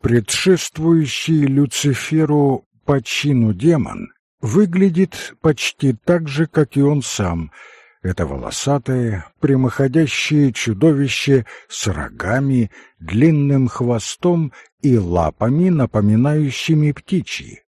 Предшествующий Люциферу по чину демон выглядит почти так же, как и он сам. Это волосатое, прямоходящее чудовище с рогами, длинным хвостом и лапами, напоминающими птичьи.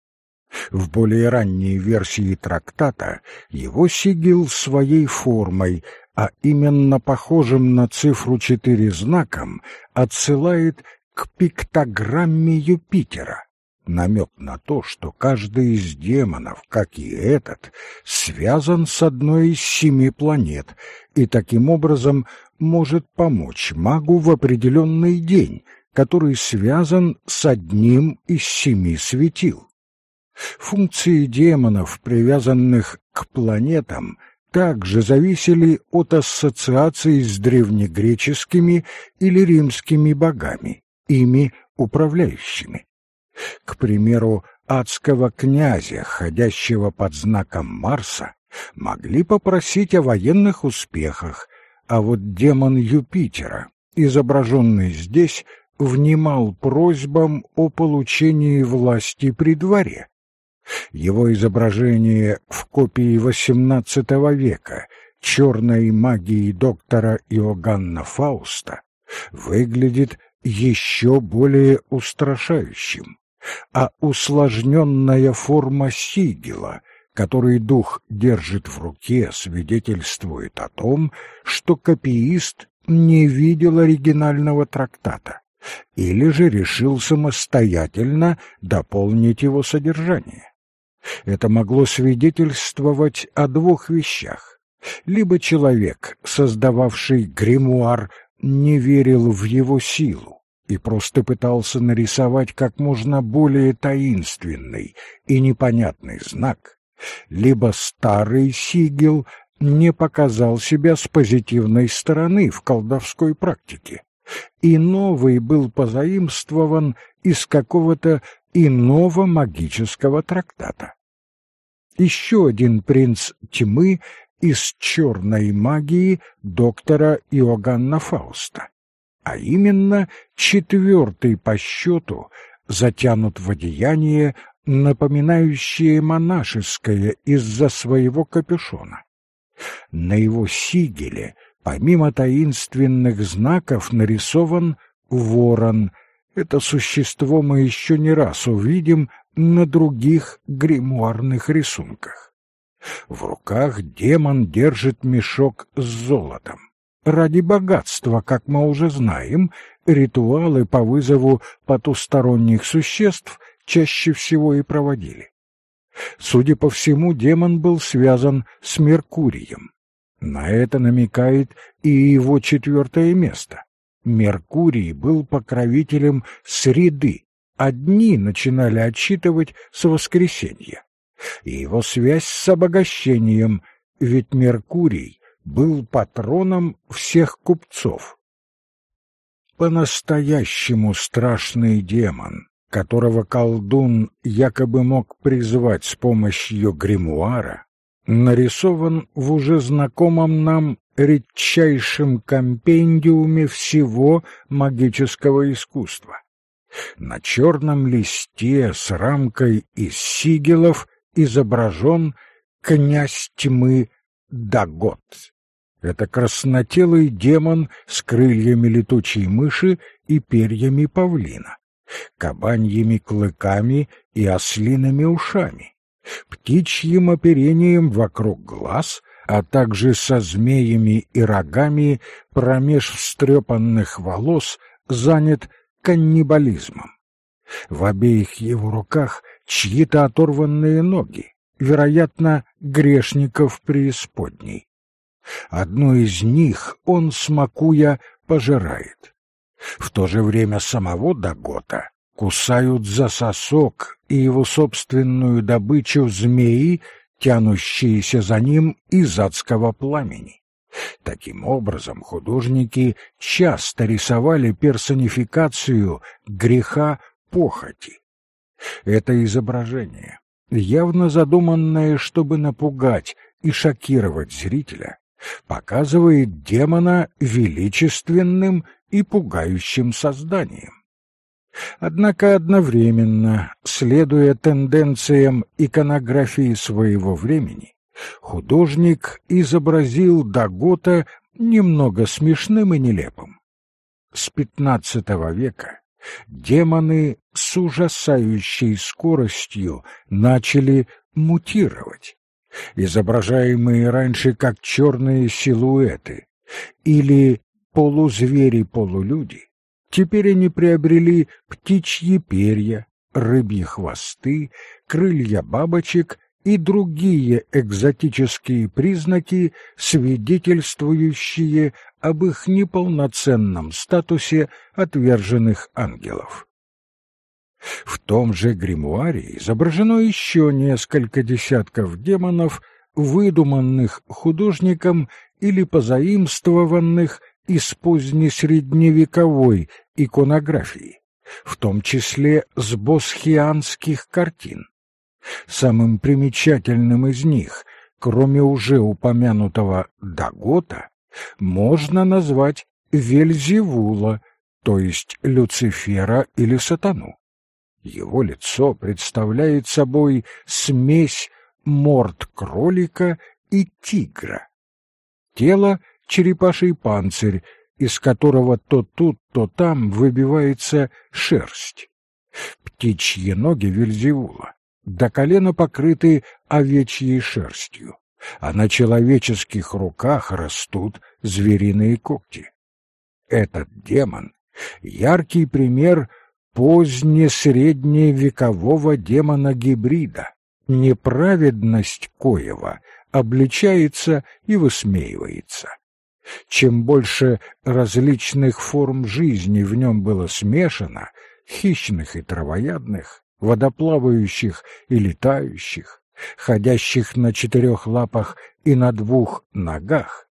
В более ранней версии трактата его сигил своей формой, а именно похожим на цифру четыре знаком, отсылает к пиктограмме Юпитера. Намек на то, что каждый из демонов, как и этот, связан с одной из семи планет и таким образом может помочь магу в определенный день, который связан с одним из семи светил. Функции демонов, привязанных к планетам, также зависели от ассоциаций с древнегреческими или римскими богами, ими управляющими. К примеру, адского князя, ходящего под знаком Марса, могли попросить о военных успехах, а вот демон Юпитера, изображенный здесь, внимал просьбам о получении власти при дворе. Его изображение в копии XVIII века черной магии доктора Иоганна Фауста выглядит еще более устрашающим, а усложненная форма сигила, который дух держит в руке, свидетельствует о том, что копиист не видел оригинального трактата или же решил самостоятельно дополнить его содержание. Это могло свидетельствовать о двух вещах. Либо человек, создававший гримуар, не верил в его силу и просто пытался нарисовать как можно более таинственный и непонятный знак, либо старый сигил не показал себя с позитивной стороны в колдовской практике, и новый был позаимствован из какого-то иного магического трактата. Еще один принц тьмы из черной магии доктора Иоганна Фауста, а именно четвертый по счету затянут в одеяние, напоминающее монашеское из-за своего капюшона. На его сигеле, помимо таинственных знаков, нарисован ворон. Это существо мы еще не раз увидим на других гримуарных рисунках. В руках демон держит мешок с золотом. Ради богатства, как мы уже знаем, ритуалы по вызову потусторонних существ чаще всего и проводили. Судя по всему, демон был связан с Меркурием. На это намекает и его четвертое место. Меркурий был покровителем среды. Одни начинали отчитывать с воскресенья. И его связь с обогащением, ведь Меркурий был патроном всех купцов. По-настоящему страшный демон, которого колдун якобы мог призвать с помощью гримуара, нарисован в уже знакомом нам редчайшем компендиуме всего магического искусства. На черном листе с рамкой из сигелов изображен князь тьмы Дагот. Это краснотелый демон с крыльями летучей мыши и перьями павлина, кабаньими клыками и ослиными ушами, птичьим оперением вокруг глаз, а также со змеями и рогами промеж встрепанных волос занят каннибализмом. В обеих его руках чьи-то оторванные ноги, вероятно, грешников преисподней. Одну из них он, смакуя, пожирает. В то же время самого Дагота кусают за сосок и его собственную добычу змеи, тянущиеся за ним из адского пламени. Таким образом, художники часто рисовали персонификацию греха похоти. Это изображение, явно задуманное, чтобы напугать и шокировать зрителя, показывает демона величественным и пугающим созданием. Однако одновременно, следуя тенденциям иконографии своего времени, художник изобразил Дагота немного смешным и нелепым. С XV века демоны с ужасающей скоростью начали мутировать. Изображаемые раньше как черные силуэты или полузвери-полулюди, теперь они приобрели птичьи перья, рыбьи хвосты, крылья бабочек и другие экзотические признаки, свидетельствующие об их неполноценном статусе отверженных ангелов. В том же гримуаре изображено еще несколько десятков демонов, выдуманных художником или позаимствованных из позднесредневековой иконографии, в том числе с босхианских картин. Самым примечательным из них, кроме уже упомянутого Дагота, можно назвать Вельзевула, то есть Люцифера или Сатану. Его лицо представляет собой смесь морд кролика и тигра. Тело — черепаший панцирь, из которого то тут, то там выбивается шерсть. Птичьи ноги Вельзевула до колена покрыты овечьей шерстью, а на человеческих руках растут звериные когти. Этот демон — яркий пример позднесредневекового демона-гибрида, неправедность коего обличается и высмеивается. Чем больше различных форм жизни в нем было смешано, хищных и травоядных, водоплавающих и летающих, ходящих на четырех лапах и на двух ногах,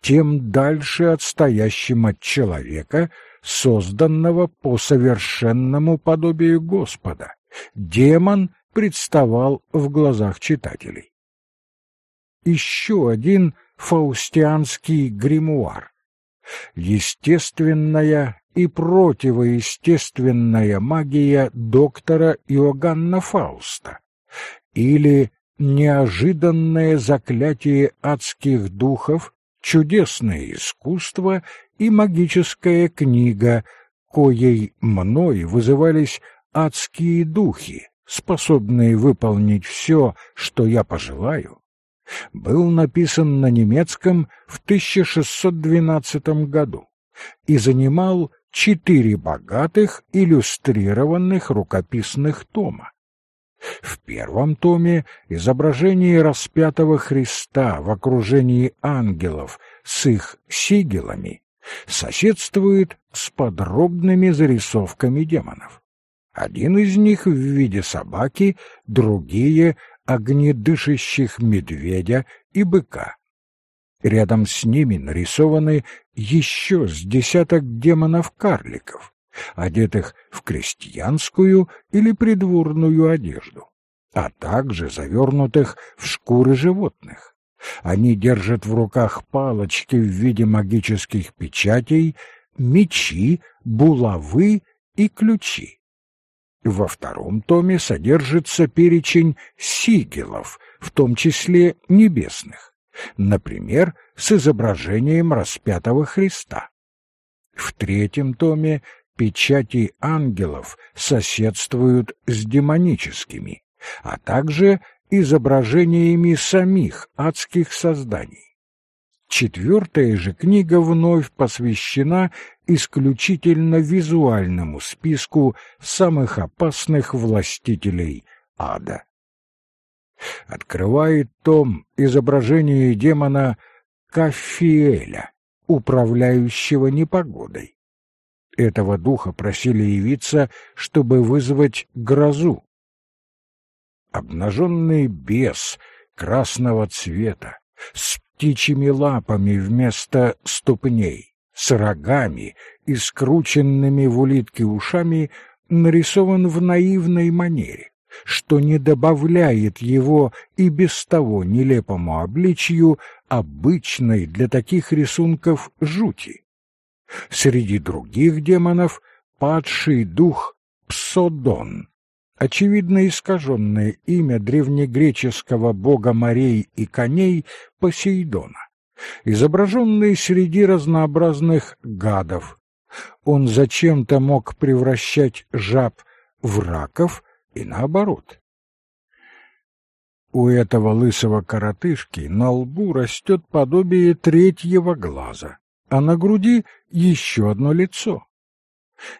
тем дальше отстоящим от человека, созданного по совершенному подобию Господа, демон представал в глазах читателей. Еще один фаустианский гримуар. Естественная и противоестественная магия доктора Иоганна Фауста. Или неожиданное заклятие адских духов, чудесное искусство и магическая книга, коей мной вызывались адские духи, способные выполнить все, что я пожелаю, был написан на немецком в 1612 году и занимал четыре богатых иллюстрированных рукописных тома. В первом томе изображение распятого Христа в окружении ангелов с их сигелами соседствует с подробными зарисовками демонов. Один из них в виде собаки, другие — огнедышащих медведя и быка. Рядом с ними нарисованы еще с десяток демонов-карликов, одетых в крестьянскую или придворную одежду, а также завернутых в шкуры животных. Они держат в руках палочки в виде магических печатей, мечи, булавы и ключи. Во втором томе содержится перечень сигелов, в том числе небесных например, с изображением распятого Христа. В третьем томе печати ангелов соседствуют с демоническими, а также изображениями самих адских созданий. Четвертая же книга вновь посвящена исключительно визуальному списку самых опасных властителей ада открывает том изображение демона Кафиэля, управляющего непогодой. Этого духа просили явиться, чтобы вызвать грозу. Обнаженный бес красного цвета, с птичьими лапами вместо ступней, с рогами и скрученными в улитке ушами, нарисован в наивной манере что не добавляет его и без того нелепому обличью обычной для таких рисунков жути. Среди других демонов падший дух Псодон, очевидно искаженное имя древнегреческого бога морей и коней Посейдона, изображенный среди разнообразных гадов. Он зачем-то мог превращать жаб в раков и наоборот. У этого лысого коротышки на лбу растет подобие третьего глаза, а на груди еще одно лицо.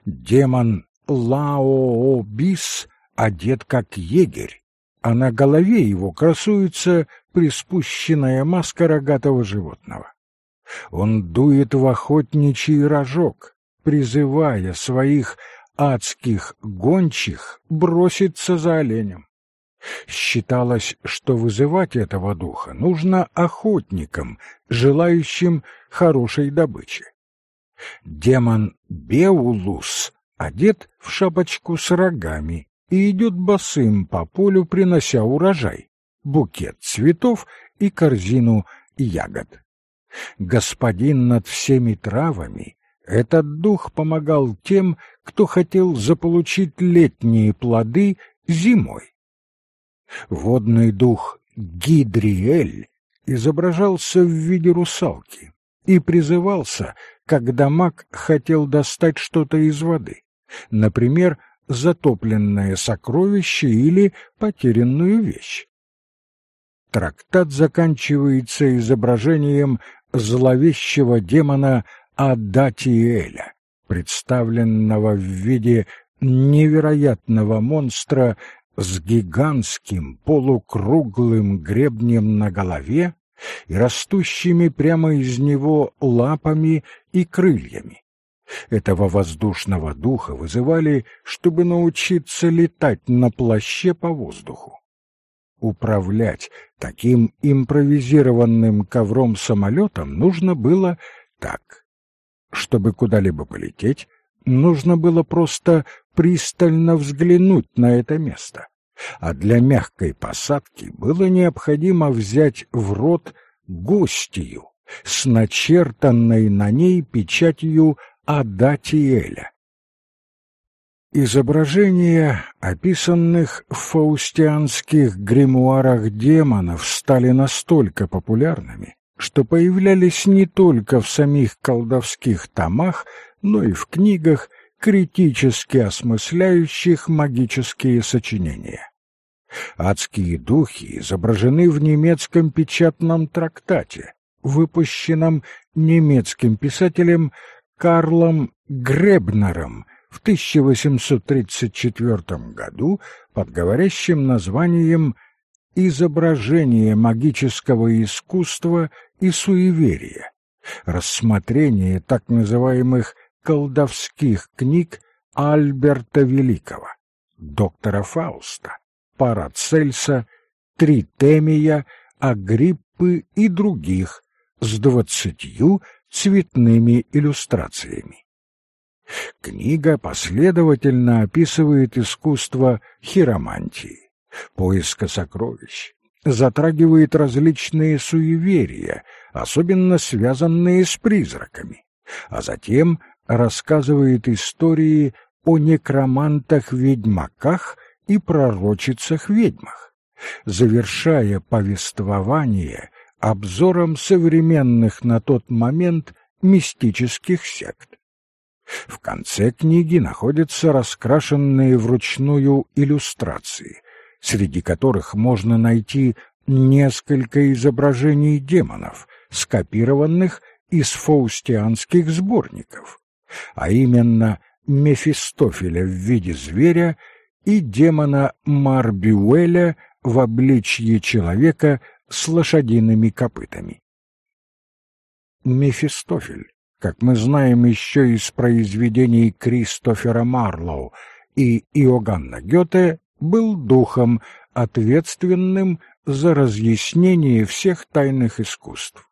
Демон Лаообис одет как егерь, а на голове его красуется приспущенная маска рогатого животного. Он дует в охотничий рожок, призывая своих адских гончих броситься за оленем. Считалось, что вызывать этого духа нужно охотникам, желающим хорошей добычи. Демон Беулус одет в шапочку с рогами и идет босым по полю, принося урожай, букет цветов и корзину ягод. Господин над всеми травами, этот дух помогал тем, кто хотел заполучить летние плоды зимой. Водный дух Гидриэль изображался в виде русалки и призывался, когда маг хотел достать что-то из воды, например, затопленное сокровище или потерянную вещь. Трактат заканчивается изображением зловещего демона Адатиэля, представленного в виде невероятного монстра с гигантским полукруглым гребнем на голове и растущими прямо из него лапами и крыльями. Этого воздушного духа вызывали, чтобы научиться летать на плаще по воздуху. Управлять таким импровизированным ковром-самолетом нужно было так. Чтобы куда-либо полететь, нужно было просто пристально взглянуть на это место. А для мягкой посадки было необходимо взять в рот гостью с начертанной на ней печатью Адатиэля. Изображения, описанных в фаустианских гримуарах демонов, стали настолько популярными, что появлялись не только в самих колдовских томах, но и в книгах, критически осмысляющих магические сочинения. Адские духи изображены в немецком печатном трактате, выпущенном немецким писателем Карлом Гребнером в 1834 году под говорящим названием «Изображение магического искусства и суеверия», рассмотрение так называемых колдовских книг Альберта Великого, доктора Фауста, Парацельса, Тритемия, Агриппы и других с двадцатью цветными иллюстрациями. Книга последовательно описывает искусство хиромантии, поиска сокровищ, затрагивает различные суеверия, особенно связанные с призраками, а затем рассказывает истории о некромантах-ведьмаках и пророчицах-ведьмах, завершая повествование обзором современных на тот момент мистических сект. В конце книги находятся раскрашенные вручную иллюстрации, среди которых можно найти несколько изображений демонов, скопированных из фаустианских сборников, а именно Мефистофеля в виде зверя и демона Марбюэля в обличье человека с лошадиными копытами. Мефистофель как мы знаем еще из произведений Кристофера Марлоу и Иоганна Гёте, был духом, ответственным за разъяснение всех тайных искусств.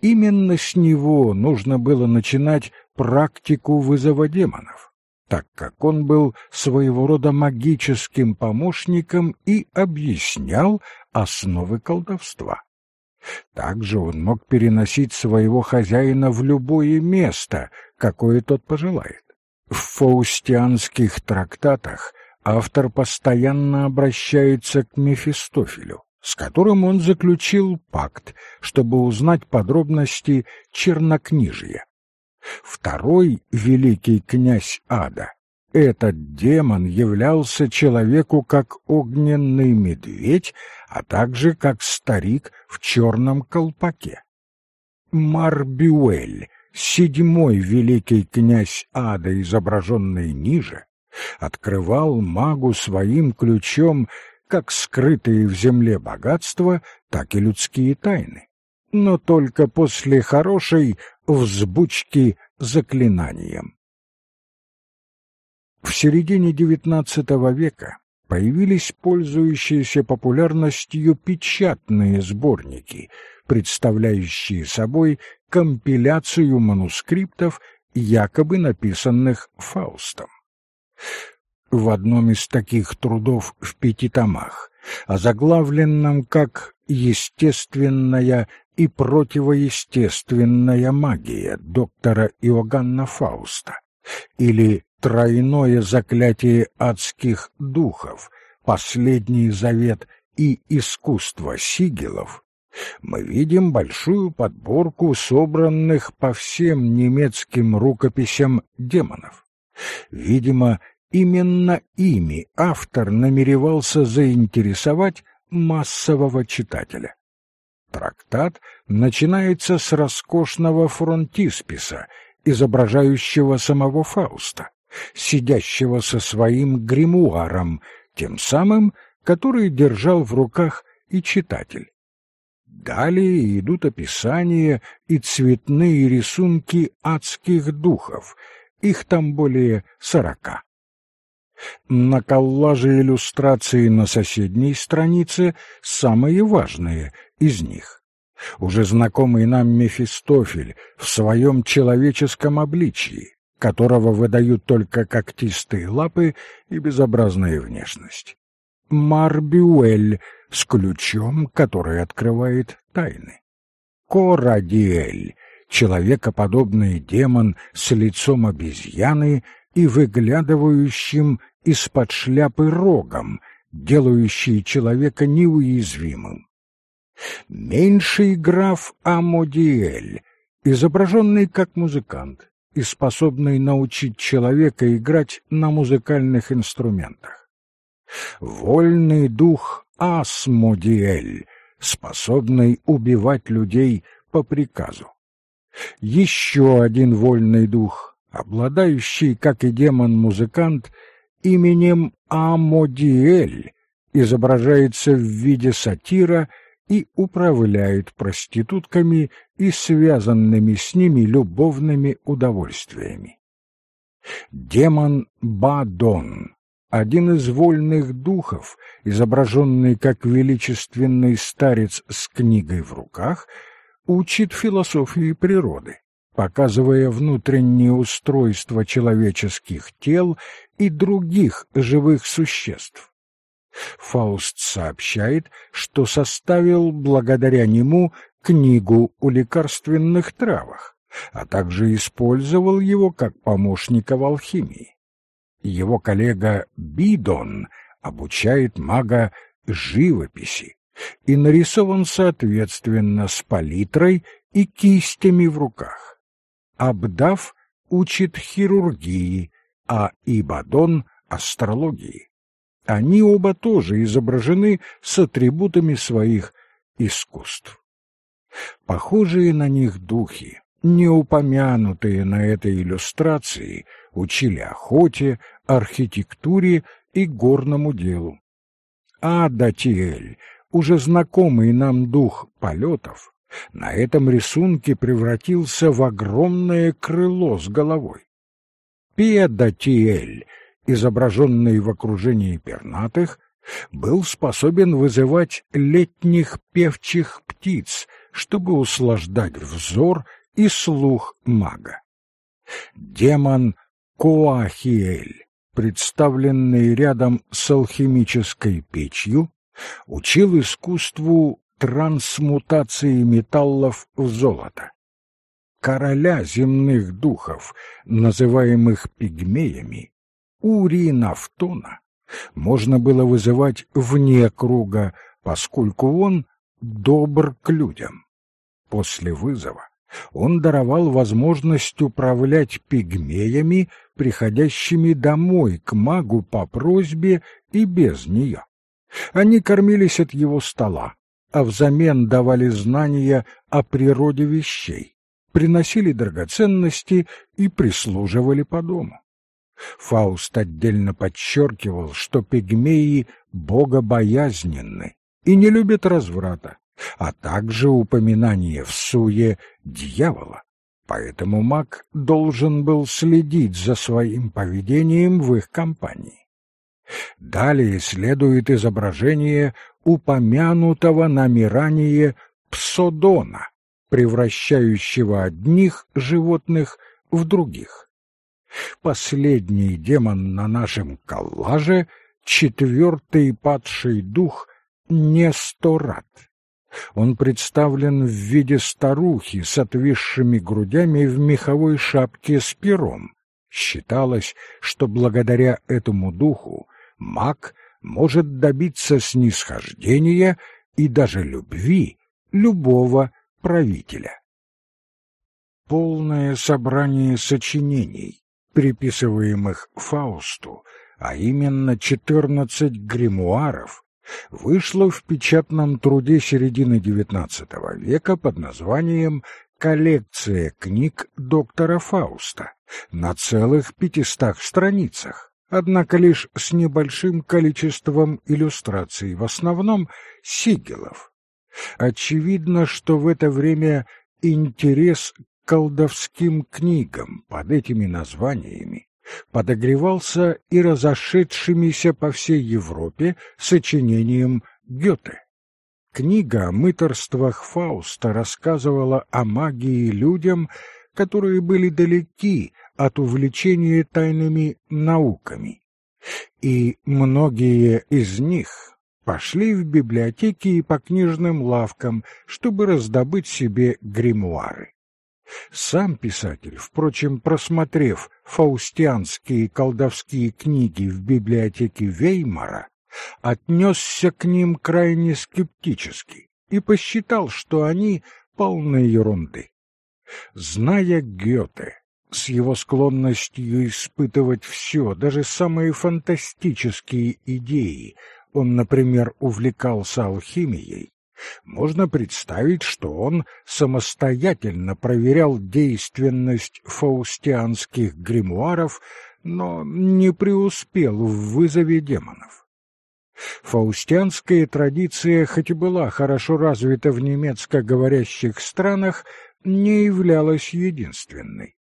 Именно с него нужно было начинать практику вызова демонов, так как он был своего рода магическим помощником и объяснял основы колдовства. Также он мог переносить своего хозяина в любое место, какое тот пожелает. В фаустианских трактатах автор постоянно обращается к Мефистофелю, с которым он заключил пакт, чтобы узнать подробности чернокнижия. Второй великий князь ада, этот демон являлся человеку как огненный медведь, а также как старик в черном колпаке. Марбюэль, седьмой великий князь ада, изображенный ниже, открывал магу своим ключом как скрытые в земле богатства, так и людские тайны, но только после хорошей взбучки заклинанием. В середине XIX века появились пользующиеся популярностью печатные сборники, представляющие собой компиляцию манускриптов, якобы написанных Фаустом. В одном из таких трудов в пяти томах, озаглавленном как «Естественная и противоестественная магия» доктора Иоганна Фауста или «Тройное заклятие адских духов», «Последний завет» и «Искусство сигелов», мы видим большую подборку собранных по всем немецким рукописям демонов. Видимо, именно ими автор намеревался заинтересовать массового читателя. Трактат начинается с роскошного фронтисписа, изображающего самого Фауста, сидящего со своим гримуаром, тем самым, который держал в руках и читатель. Далее идут описания и цветные рисунки адских духов, их там более сорока. На коллаже иллюстрации на соседней странице самые важные из них. Уже знакомый нам Мефистофель в своем человеческом обличии, которого выдают только когтистые лапы и безобразная внешность. Марбюэль с ключом, который открывает тайны. Корадиэль — человекоподобный демон с лицом обезьяны и выглядывающим из-под шляпы рогом, делающий человека неуязвимым. Меньший граф Амодиэль, изображенный как музыкант и способный научить человека играть на музыкальных инструментах вольный дух Асмодиэль, способный убивать людей по приказу. Еще один вольный дух, обладающий, как и демон-музыкант, именем Амодиэль, изображается в виде сатира и управляет проститутками и связанными с ними любовными удовольствиями. Демон Бадон один из вольных духов, изображенный как величественный старец с книгой в руках, учит философии природы, показывая внутреннее устройство человеческих тел и других живых существ. Фауст сообщает, что составил благодаря нему книгу о лекарственных травах, а также использовал его как помощника в алхимии его коллега Бидон обучает мага живописи и нарисован соответственно с палитрой и кистями в руках. Абдав учит хирургии, а Ибадон — астрологии. Они оба тоже изображены с атрибутами своих искусств. Похожие на них духи, не упомянутые на этой иллюстрации, учили охоте, архитектуре и горному делу. А уже знакомый нам дух полетов, на этом рисунке превратился в огромное крыло с головой. Педатиэль, изображенный в окружении пернатых, был способен вызывать летних певчих птиц, чтобы услаждать взор и слух мага. Демон Коахиэль, представленный рядом с алхимической печью, учил искусству трансмутации металлов в золото. короля земных духов, называемых пигмеями, Ури-Нафтона, можно было вызывать вне круга, поскольку он добр к людям. После вызова он даровал возможность управлять пигмеями, приходящими домой к магу по просьбе и без нее. Они кормились от его стола, а взамен давали знания о природе вещей, приносили драгоценности и прислуживали по дому. Фауст отдельно подчеркивал, что пигмеи богобоязненны и не любят разврата, а также упоминание в суе дьявола. Поэтому маг должен был следить за своим поведением в их компании. Далее следует изображение упомянутого нами псодона, превращающего одних животных в других. Последний демон на нашем коллаже — четвертый падший дух Несторат. Он представлен в виде старухи с отвисшими грудями в меховой шапке с пером. Считалось, что благодаря этому духу маг может добиться снисхождения и даже любви любого правителя. Полное собрание сочинений, приписываемых Фаусту, а именно четырнадцать гримуаров, вышло в печатном труде середины XIX века под названием «Коллекция книг доктора Фауста» на целых пятистах страницах, однако лишь с небольшим количеством иллюстраций, в основном сигелов. Очевидно, что в это время интерес к колдовским книгам под этими названиями подогревался и разошедшимися по всей Европе сочинением Гёте. Книга о мыторствах Фауста рассказывала о магии людям, которые были далеки от увлечения тайными науками. И многие из них пошли в библиотеки и по книжным лавкам, чтобы раздобыть себе гримуары. Сам писатель, впрочем, просмотрев фаустианские колдовские книги в библиотеке Веймара, отнесся к ним крайне скептически и посчитал, что они полны ерунды. Зная Гёте, с его склонностью испытывать все, даже самые фантастические идеи, он, например, увлекался алхимией, можно представить, что он самостоятельно проверял действенность фаустианских гримуаров, но не преуспел в вызове демонов. Фаустианская традиция, хоть и была хорошо развита в немецко говорящих странах, не являлась единственной.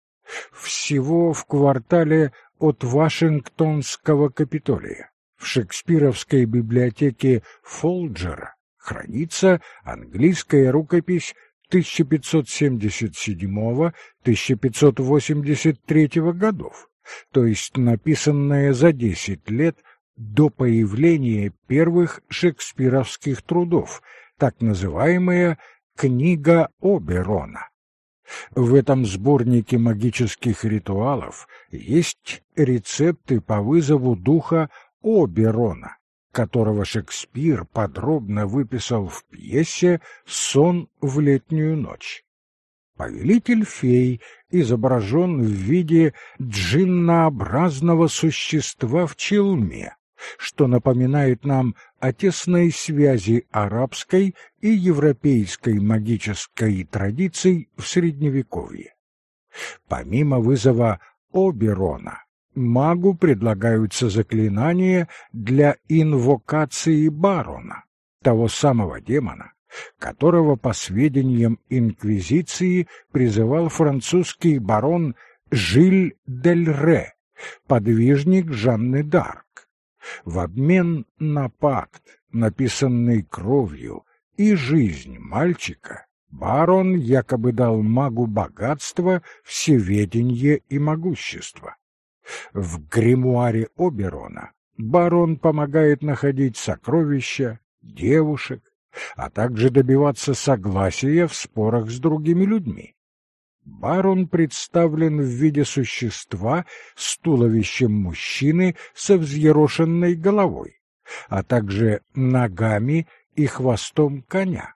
Всего в квартале от Вашингтонского Капитолия в шекспировской библиотеке Фолджера хранится английская рукопись 1577-1583 годов, то есть написанная за 10 лет до появления первых шекспировских трудов, так называемая «Книга Оберона». В этом сборнике магических ритуалов есть рецепты по вызову духа Оберона, которого Шекспир подробно выписал в пьесе «Сон в летнюю ночь». Повелитель фей изображен в виде джиннообразного существа в челме, что напоминает нам о тесной связи арабской и европейской магической традиций в Средневековье. Помимо вызова Оберона, магу предлагаются заклинания для инвокации барона, того самого демона, которого, по сведениям Инквизиции, призывал французский барон Жиль дель Ре, подвижник Жанны Д'Арк. В обмен на пакт, написанный кровью, и жизнь мальчика, барон якобы дал магу богатство, всеведение и могущество. В гримуаре Оберона барон помогает находить сокровища, девушек, а также добиваться согласия в спорах с другими людьми. Барон представлен в виде существа с туловищем мужчины со взъерошенной головой, а также ногами и хвостом коня.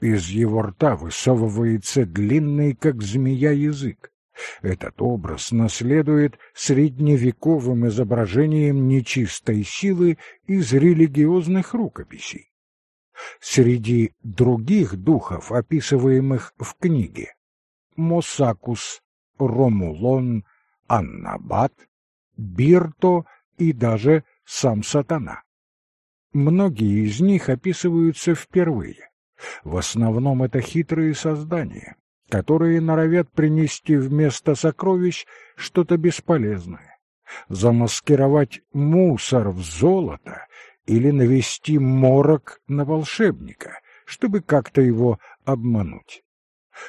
Из его рта высовывается длинный, как змея, язык. Этот образ наследует средневековым изображением нечистой силы из религиозных рукописей. Среди других духов, описываемых в книге, Мосакус, Ромулон, Аннабат, Бирто и даже сам сатана. Многие из них описываются впервые. В основном это хитрые создания, которые норовят принести вместо сокровищ что-то бесполезное, замаскировать мусор в золото или навести морок на волшебника, чтобы как-то его обмануть.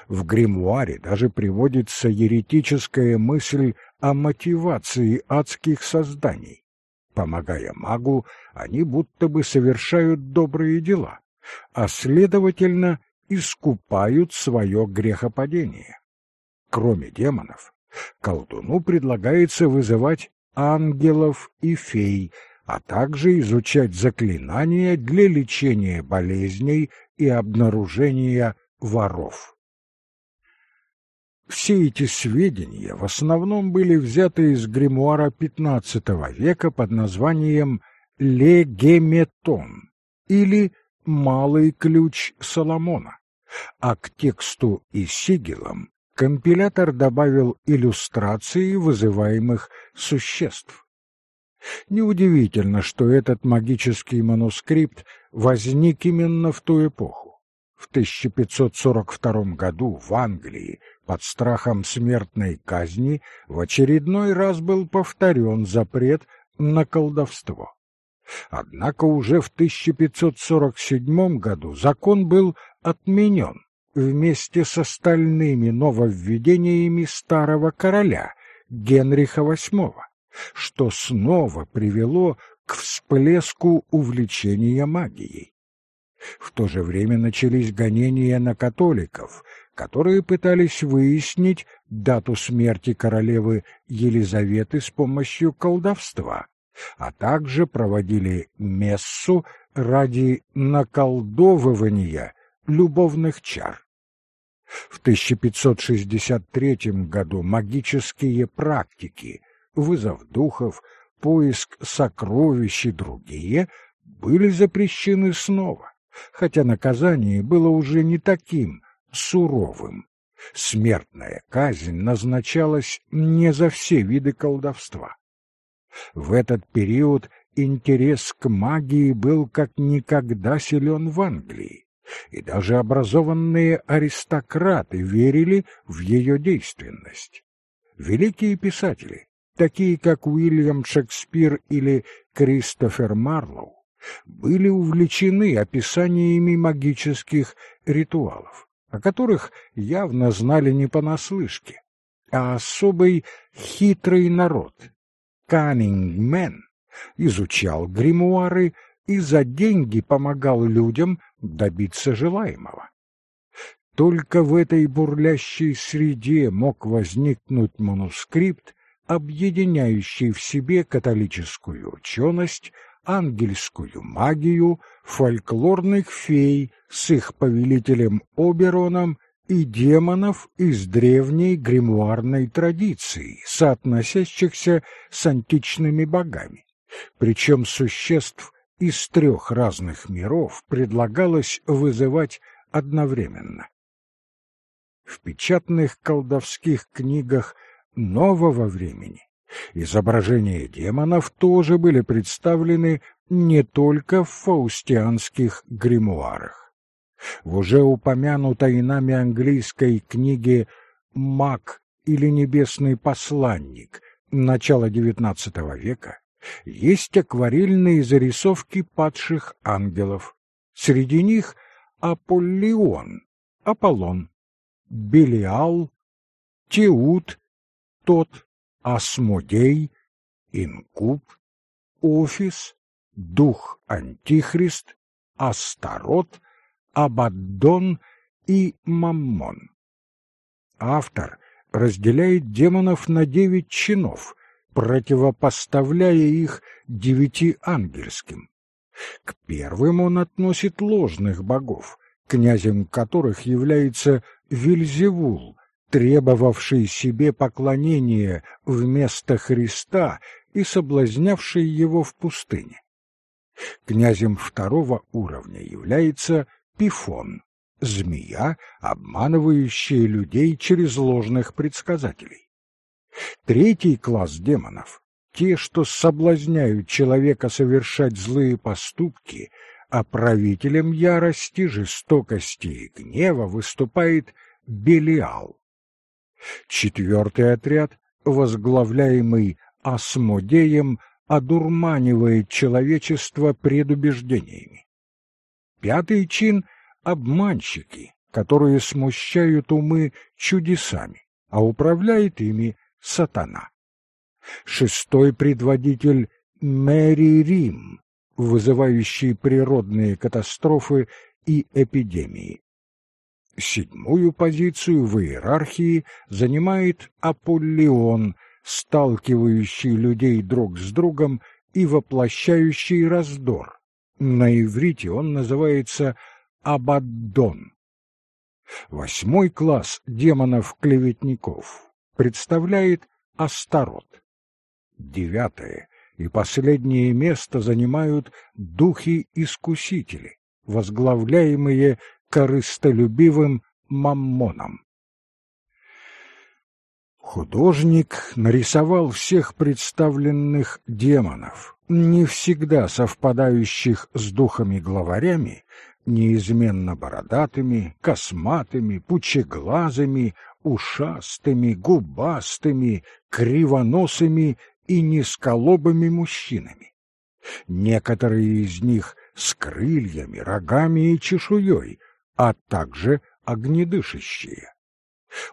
В гримуаре даже приводится еретическая мысль о мотивации адских созданий. Помогая магу, они будто бы совершают добрые дела, а, следовательно, искупают свое грехопадение. Кроме демонов, колдуну предлагается вызывать ангелов и фей, а также изучать заклинания для лечения болезней и обнаружения воров. Все эти сведения в основном были взяты из гримуара XV века под названием «Легеметон» или «Малый ключ Соломона», а к тексту и сигилам компилятор добавил иллюстрации вызываемых существ. Неудивительно, что этот магический манускрипт возник именно в ту эпоху. В 1542 году в Англии под страхом смертной казни в очередной раз был повторен запрет на колдовство. Однако уже в 1547 году закон был отменен вместе с остальными нововведениями старого короля Генриха VIII, что снова привело к всплеску увлечения магией. В то же время начались гонения на католиков, которые пытались выяснить дату смерти королевы Елизаветы с помощью колдовства, а также проводили мессу ради наколдовывания любовных чар. В 1563 году магические практики, вызов духов, поиск сокровищ и другие были запрещены снова, хотя наказание было уже не таким суровым. Смертная казнь назначалась не за все виды колдовства. В этот период интерес к магии был как никогда силен в Англии, и даже образованные аристократы верили в ее действенность. Великие писатели, такие как Уильям Шекспир или Кристофер Марлоу, были увлечены описаниями магических ритуалов, о которых явно знали не понаслышке, а особый хитрый народ, Каннингмен изучал гримуары и за деньги помогал людям добиться желаемого. Только в этой бурлящей среде мог возникнуть манускрипт, объединяющий в себе католическую ученость, ангельскую магию, фольклорных фей с их повелителем Обероном и демонов из древней гримуарной традиции, соотносящихся с античными богами. Причем существ из трех разных миров предлагалось вызывать одновременно. В печатных колдовских книгах нового времени изображения демонов тоже были представлены не только в фаустианских гримуарах. В уже упомянутой нами английской книге «Маг» или «Небесный посланник» начала XIX века есть акварельные зарисовки падших ангелов. Среди них Аполлион, Аполлон, Белиал, Теут, Тот, Асмодей, Инкуб, Офис, Дух Антихрист, Астарот — Абаддон и Маммон. автор разделяет демонов на девять чинов, противопоставляя их девяти ангельским. К первым он относит ложных богов, князем которых является Вильзевул, требовавший себе поклонения вместо Христа и соблазнявший его в пустыне. Князем второго уровня является Пифон, змея, обманывающая людей через ложных предсказателей. Третий класс демонов — те, что соблазняют человека совершать злые поступки, а правителем ярости, жестокости и гнева выступает Белиал. Четвертый отряд, возглавляемый Асмодеем, одурманивает человечество предубеждениями. Пятый чин — обманщики, которые смущают умы чудесами, а управляет ими сатана. Шестой предводитель — Мэри Рим, вызывающий природные катастрофы и эпидемии. Седьмую позицию в иерархии занимает Аполлион, сталкивающий людей друг с другом и воплощающий раздор. На иврите он называется Абаддон. Восьмой класс демонов-клеветников представляет Астарот. Девятое и последнее место занимают духи-искусители, возглавляемые корыстолюбивым маммоном. Художник нарисовал всех представленных демонов, не всегда совпадающих с духами-главарями, неизменно бородатыми, косматыми, пучеглазыми, ушастыми, губастыми, кривоносыми и низколобыми мужчинами. Некоторые из них с крыльями, рогами и чешуей, а также огнедышащие.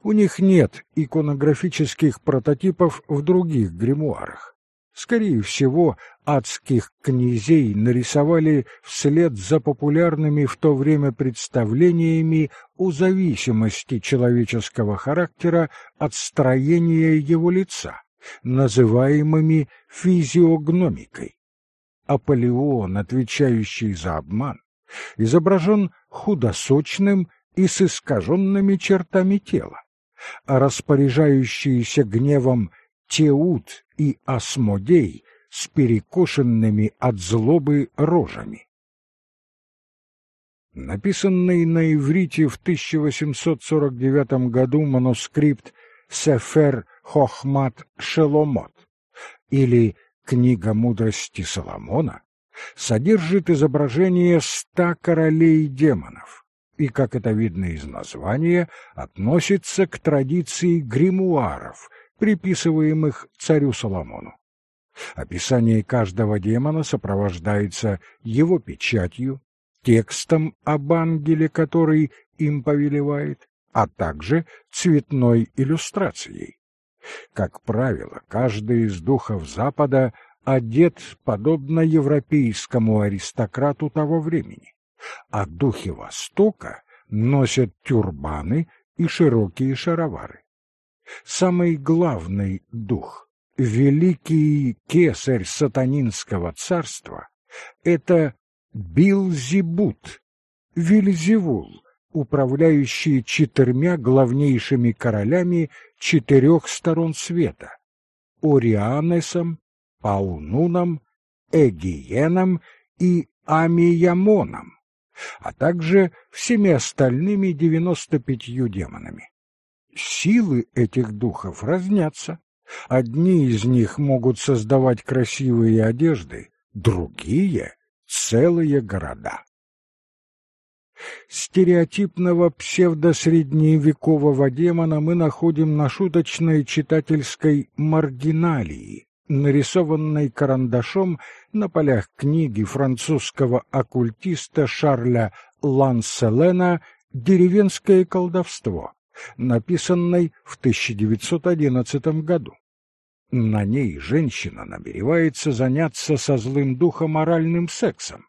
У них нет иконографических прототипов в других гримуарах. Скорее всего, адских князей нарисовали вслед за популярными в то время представлениями о зависимости человеческого характера от строения его лица, называемыми физиогномикой. Аполеон, отвечающий за обман, изображен худосочным и с искаженными чертами тела, а распоряжающиеся гневом Теут и Асмодей с перекошенными от злобы рожами. Написанный на иврите в 1849 году манускрипт Сефер Хохмат Шеломот или Книга мудрости Соломона содержит изображение ста королей демонов и, как это видно из названия, относится к традиции гримуаров, приписываемых царю Соломону. Описание каждого демона сопровождается его печатью, текстом об ангеле, который им повелевает, а также цветной иллюстрацией. Как правило, каждый из духов Запада одет подобно европейскому аристократу того времени, а духи Востока носят тюрбаны и широкие шаровары. Самый главный дух, великий кесарь сатанинского царства, это Билзибут, Вильзевул, управляющий четырьмя главнейшими королями четырех сторон света — Орианесом, Паунуном, Эгиеном и Амиямоном, а также всеми остальными девяносто пятью демонами. Силы этих духов разнятся. Одни из них могут создавать красивые одежды, другие — целые города стереотипного псевдосредневекового демона мы находим на шуточной читательской маргиналии, нарисованной карандашом на полях книги французского оккультиста Шарля Ланселена «Деревенское колдовство», написанной в 1911 году. На ней женщина намеревается заняться со злым духом моральным сексом.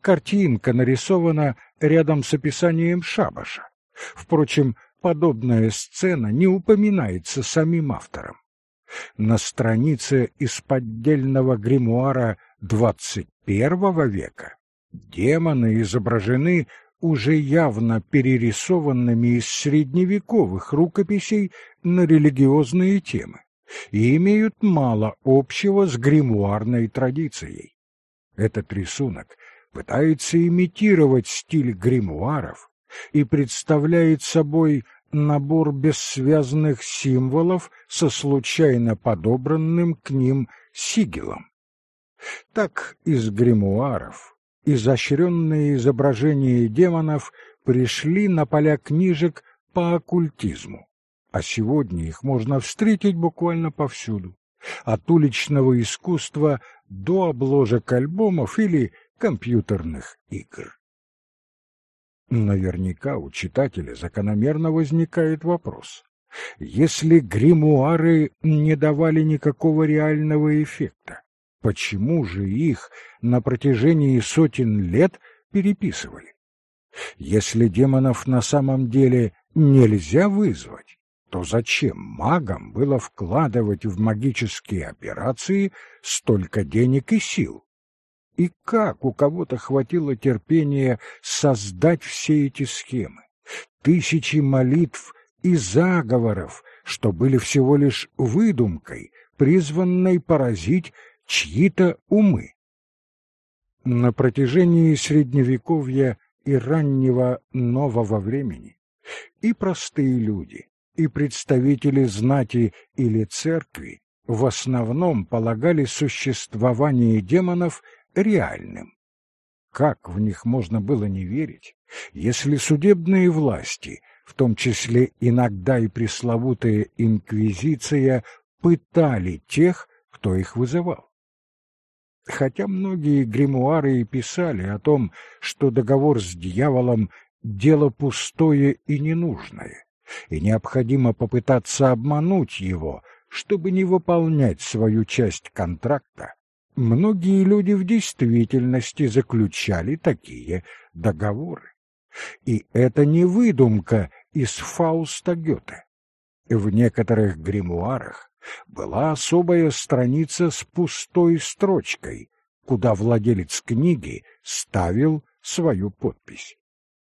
Картинка нарисована рядом с описанием шабаша. Впрочем, подобная сцена не упоминается самим автором. На странице из поддельного гримуара XXI века демоны изображены уже явно перерисованными из средневековых рукописей на религиозные темы и имеют мало общего с гримуарной традицией. Этот рисунок пытается имитировать стиль гримуаров и представляет собой набор бессвязных символов со случайно подобранным к ним сигилом. Так из гримуаров изощренные изображения демонов пришли на поля книжек по оккультизму, а сегодня их можно встретить буквально повсюду, от уличного искусства до обложек альбомов или компьютерных игр. Наверняка у читателя закономерно возникает вопрос. Если гримуары не давали никакого реального эффекта, почему же их на протяжении сотен лет переписывали? Если демонов на самом деле нельзя вызвать, то зачем магам было вкладывать в магические операции столько денег и сил? И как у кого-то хватило терпения создать все эти схемы? Тысячи молитв и заговоров, что были всего лишь выдумкой, призванной поразить чьи-то умы. На протяжении Средневековья и раннего нового времени и простые люди, и представители знати или церкви в основном полагали существование демонов реальным. Как в них можно было не верить, если судебные власти, в том числе иногда и пресловутая инквизиция, пытали тех, кто их вызывал? Хотя многие гримуары и писали о том, что договор с дьяволом — дело пустое и ненужное, и необходимо попытаться обмануть его, чтобы не выполнять свою часть контракта, многие люди в действительности заключали такие договоры. И это не выдумка из Фауста Гёте. В некоторых гримуарах была особая страница с пустой строчкой, куда владелец книги ставил свою подпись.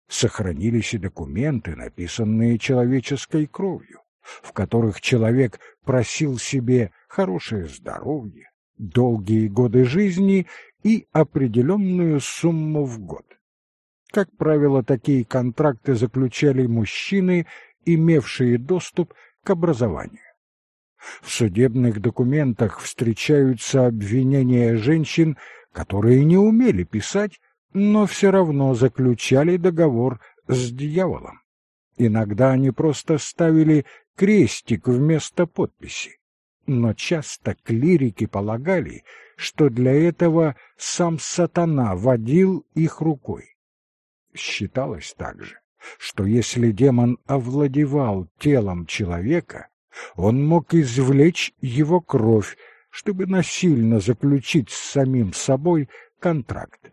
Сохранились и документы, написанные человеческой кровью, в которых человек просил себе хорошее здоровье, долгие годы жизни и определенную сумму в год. Как правило, такие контракты заключали мужчины, имевшие доступ к образованию. В судебных документах встречаются обвинения женщин, которые не умели писать, но все равно заключали договор с дьяволом. Иногда они просто ставили крестик вместо подписи но часто клирики полагали, что для этого сам сатана водил их рукой. Считалось также, что если демон овладевал телом человека, он мог извлечь его кровь, чтобы насильно заключить с самим собой контракт.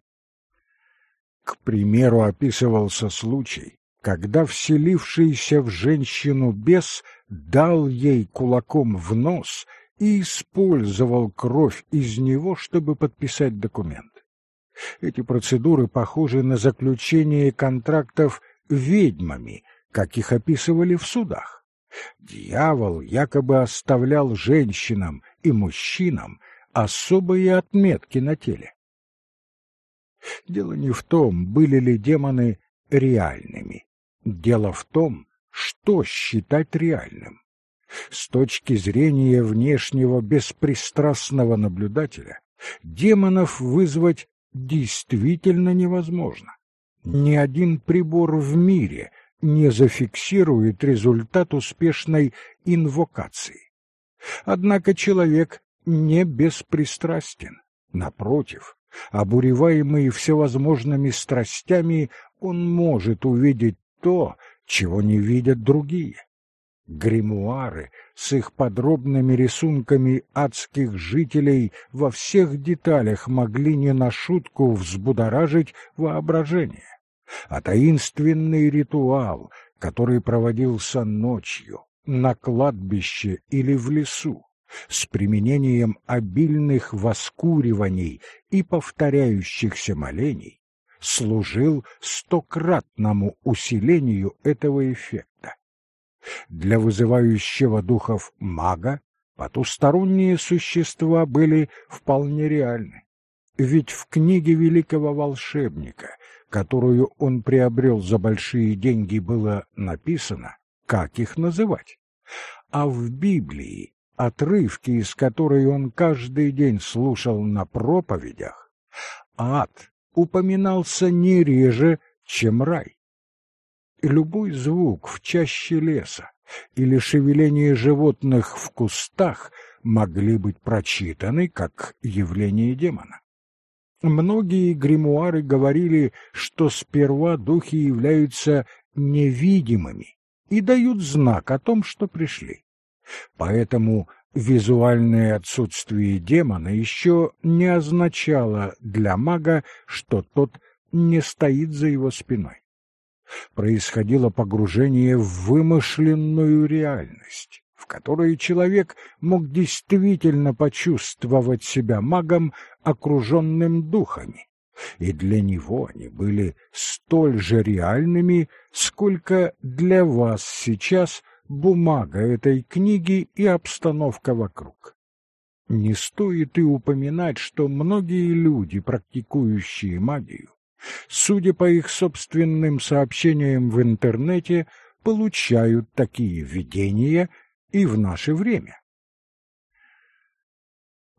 К примеру, описывался случай, когда вселившийся в женщину бес дал ей кулаком в нос и использовал кровь из него, чтобы подписать документ. Эти процедуры похожи на заключение контрактов ведьмами, как их описывали в судах. Дьявол якобы оставлял женщинам и мужчинам особые отметки на теле. Дело не в том, были ли демоны реальными. Дело в том, что считать реальным. С точки зрения внешнего беспристрастного наблюдателя, демонов вызвать действительно невозможно. Ни один прибор в мире не зафиксирует результат успешной инвокации. Однако человек не беспристрастен. Напротив, обуреваемый всевозможными страстями, он может увидеть то, чего не видят другие. Гримуары с их подробными рисунками адских жителей во всех деталях могли не на шутку взбудоражить воображение. А таинственный ритуал, который проводился ночью, на кладбище или в лесу, с применением обильных воскуриваний и повторяющихся молений, служил стократному усилению этого эффекта. Для вызывающего духов мага потусторонние существа были вполне реальны. Ведь в книге великого волшебника, которую он приобрел за большие деньги, было написано, как их называть. А в Библии отрывки, из которой он каждый день слушал на проповедях, ад упоминался не реже, чем рай. Любой звук в чаще леса или шевеление животных в кустах могли быть прочитаны как явление демона. Многие гримуары говорили, что сперва духи являются невидимыми и дают знак о том, что пришли. Поэтому визуальное отсутствие демона еще не означало для мага, что тот не стоит за его спиной. Происходило погружение в вымышленную реальность, в которой человек мог действительно почувствовать себя магом, окруженным духами, и для него они были столь же реальными, сколько для вас сейчас бумага этой книги и обстановка вокруг. Не стоит и упоминать, что многие люди, практикующие магию, судя по их собственным сообщениям в интернете, получают такие видения и в наше время.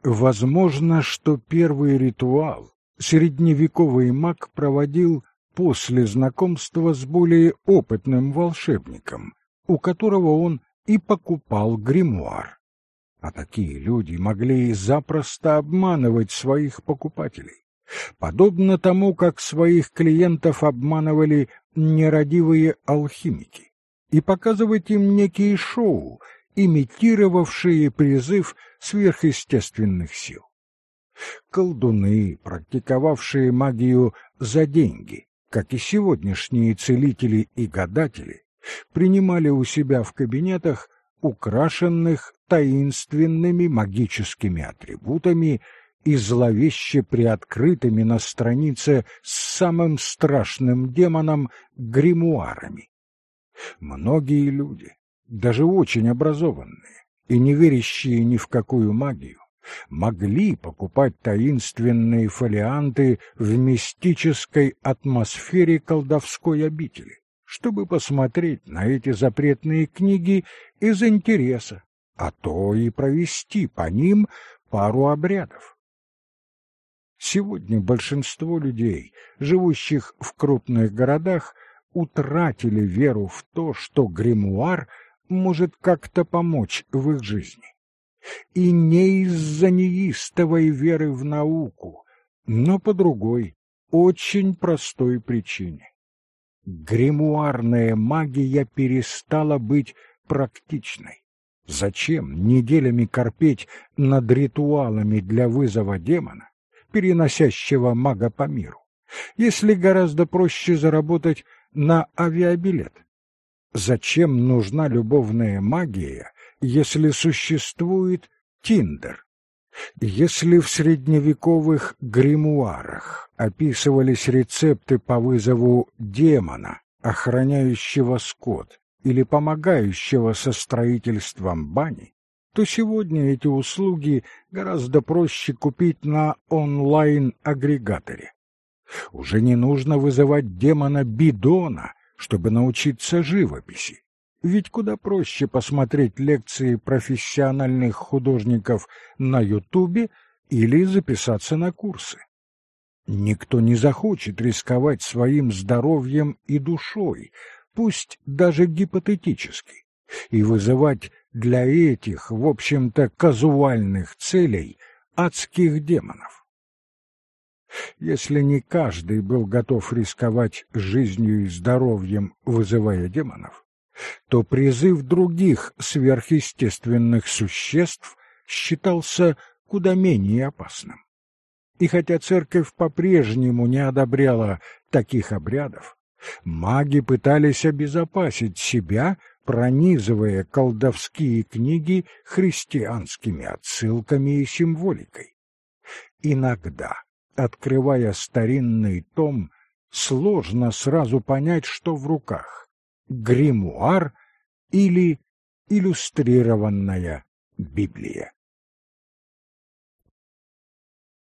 Возможно, что первый ритуал средневековый маг проводил после знакомства с более опытным волшебником, у которого он и покупал гримуар. А такие люди могли запросто обманывать своих покупателей, подобно тому, как своих клиентов обманывали нерадивые алхимики, и показывать им некие шоу, имитировавшие призыв сверхъестественных сил. Колдуны, практиковавшие магию за деньги, как и сегодняшние целители и гадатели, принимали у себя в кабинетах украшенных таинственными магическими атрибутами и зловеще приоткрытыми на странице с самым страшным демоном гримуарами. Многие люди, даже очень образованные и не верящие ни в какую магию, могли покупать таинственные фолианты в мистической атмосфере колдовской обители чтобы посмотреть на эти запретные книги из интереса, а то и провести по ним пару обрядов. Сегодня большинство людей, живущих в крупных городах, утратили веру в то, что гримуар может как-то помочь в их жизни. И не из-за неистовой веры в науку, но по другой, очень простой причине гримуарная магия перестала быть практичной. Зачем неделями корпеть над ритуалами для вызова демона, переносящего мага по миру, если гораздо проще заработать на авиабилет? Зачем нужна любовная магия, если существует Тиндер? Если в средневековых гримуарах описывались рецепты по вызову демона, охраняющего скот или помогающего со строительством бани, то сегодня эти услуги гораздо проще купить на онлайн-агрегаторе. Уже не нужно вызывать демона Бидона, чтобы научиться живописи. Ведь куда проще посмотреть лекции профессиональных художников на Ютубе или записаться на курсы. Никто не захочет рисковать своим здоровьем и душой, пусть даже гипотетически, и вызывать для этих, в общем-то, казуальных целей адских демонов. Если не каждый был готов рисковать жизнью и здоровьем, вызывая демонов, то призыв других сверхъестественных существ считался куда менее опасным. И хотя церковь по-прежнему не одобряла таких обрядов, Маги пытались обезопасить себя, пронизывая колдовские книги христианскими отсылками и символикой. Иногда, открывая старинный том, сложно сразу понять, что в руках — гримуар или иллюстрированная Библия.